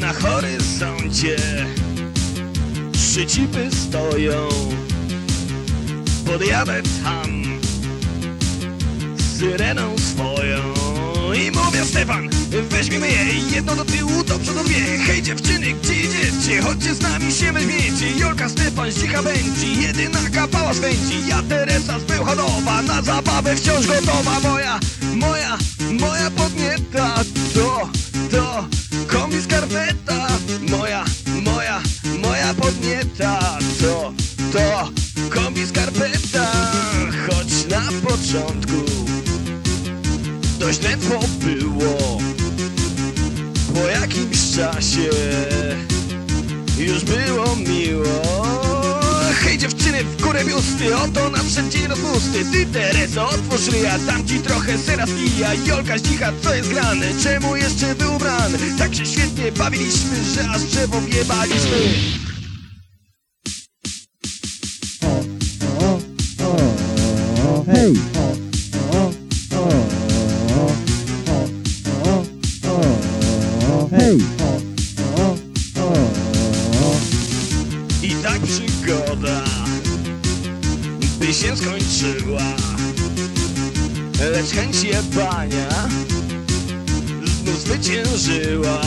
Na horyzoncie trzy cipy stoją. Podjadę tam syreną swoją Stefan, weźmiemy je Jedno do tyłu, do przodu dwie Hej dziewczyny, gdzie idziecie? Chodźcie z nami się weźmiecie Jolka, Stefan, Zdzicha będzie Jedyna kapała swędzi Ja Teresa z Bełchatowa Na zabawę wciąż gotowa. Moja, moja, moja podnieta To, to kombi skarpeta Moja, moja, moja podnieta To, to kombi skarpeta Choć na początku Dość lętwo było Po jakimś czasie Już było miło Hej dziewczyny, w górę biusty Oto nadszedł dzień rozpusty Ty Tereso, otwórz ryja Dam ci trochę sera stija Jolka zdzicha, co jest grane? Czemu jeszcze był? Tak się świetnie bawiliśmy Że aż drzewo wjebaliśmy przygoda by się skończyła. Lecz chęć jebania znów zwyciężyła.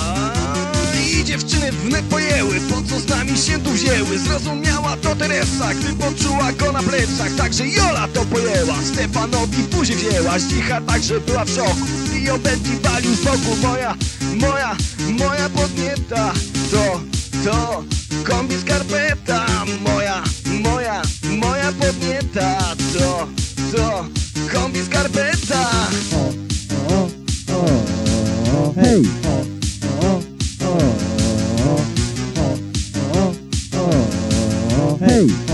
I dziewczyny wnet pojęły, po co z nami się tu wzięły. Zrozumiała to Teresa, gdy poczuła go na plecach. Także Jola to pojęła, Stefanowi buzi wzięła. Zdzicha także była w szoku i obędzi walił z boku. Moja, moja, moja podnieta To, to Kombi skarpeta Moja, moja, moja podnieta To, to Kombi skarpeta Hej! Hej!